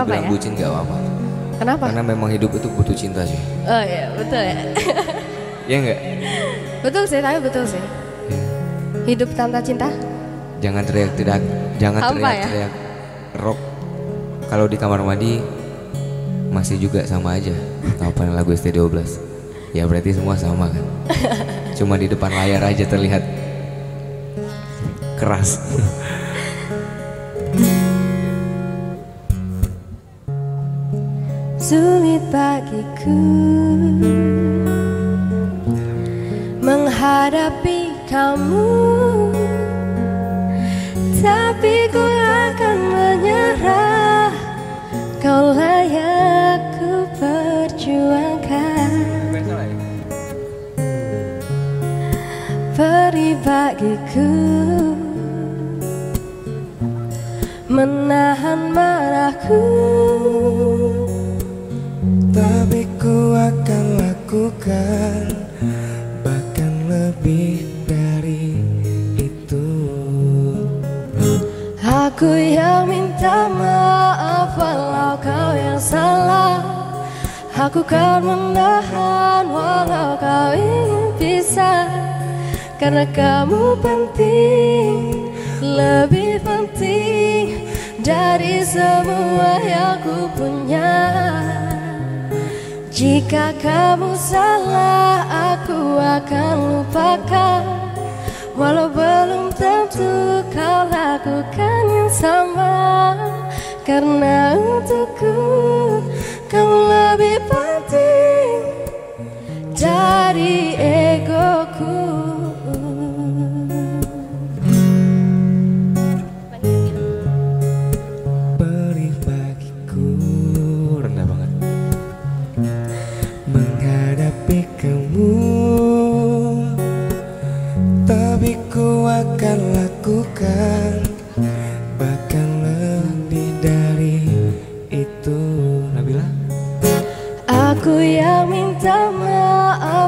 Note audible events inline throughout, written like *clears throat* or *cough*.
apa-apa dibilang ya? bucin gak apa-apa. Kenapa? Karena memang hidup itu butuh cinta sih. Oh iya betul ya. *laughs* Iya enggak? betul sih, tapi betul sih. Hidup tanpa cinta? Jangan teriak-teriak, jangan Hampa ya? teriak-teriak rock. Kalau di kamar mandi masih juga sama aja. Apa lagu ST12? Ya berarti semua sama kan. *laughs* Cuma di depan layar aja terlihat keras. Sulit bagiku. Menghadapi kamu. Tapi ku akan menyerah. Kau layak ku perjuangkan. Beri bagiku. Menahan marahku Tapi ku akan lakukan Bahkan lebih dari itu. Aku yang minta maaf walau kau yang salah. Aku kan menahan walau kau ingin pisah. Karena kamu penting, lebih penting Dari semua yang ku punya Jika kamu salah aku akan lupakan. Walau belum tentu kau lakukan yang sama. Karena untukku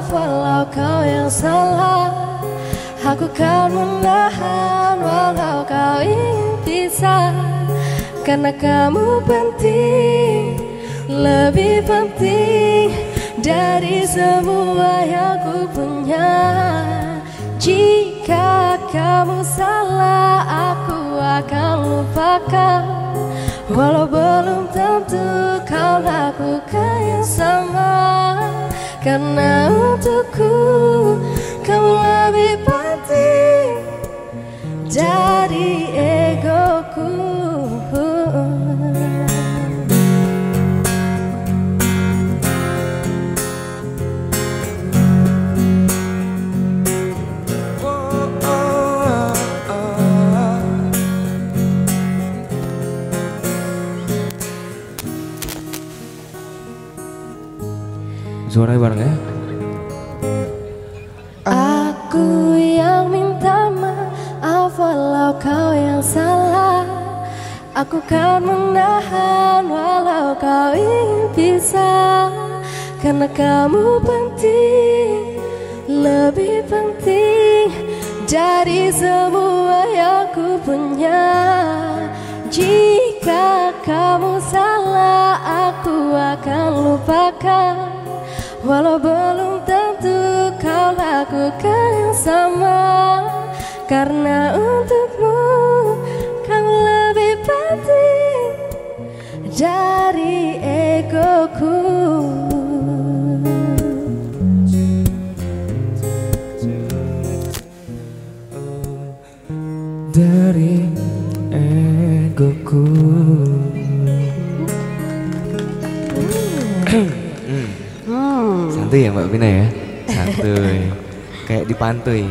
walau kau yang salah Aku kan menahan. Walau kau ingin pisah Karena kamu penting, lebih penting Dari semua yang ku punya. Jika kamu salah aku akan lupakan. Walau belum tentu kau lakukan yang sama Karena untukku kamu lebih penting Dari egoku Suaranya bareng ya? Aku yang minta maaf walau kau yang salah. Aku kan menahan walau kau ingin pisah. Karena kamu penting, lebih penting Dari semua yang ku punya. Jika kamu salah aku akan lupakan Walau belum tentu kau lakukan yang sama Karena untukmu kamu lebih penting Dari egoku. Dari egoku. Hmm. *clears throat* Santuy ya Mbak Vina ya? Santuy. Kayak di.